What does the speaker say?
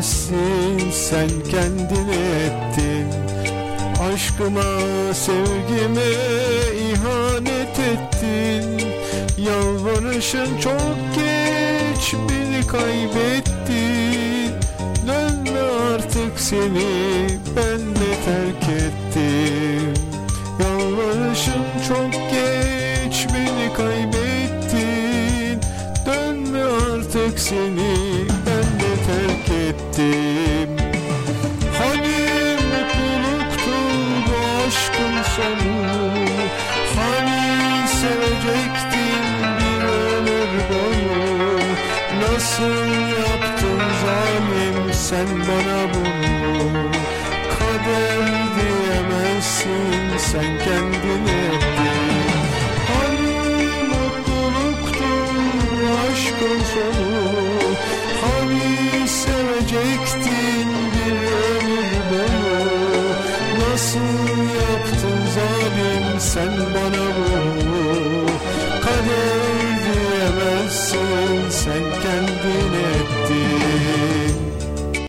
diyemezsin sen kendin ettin. Aşkıma sevgime ihanet ettin. Yalvarışın çok geç beni kaybettin. Dönme artık seni ben de terk ettim. Yalvarışın çok geç beni kaybettin. Dönme artık seni terk ettim. Hani mutluluktu bu aşkın sonu? Hani sevecektin bir ömür boyu? Nasıl yaptın zalim sen bana bunu? Kader diyemezsin sen kendin ettin Hani mutluluktu bu aşkın sonu sen bana vur Kader diyemezsin. Sen kendin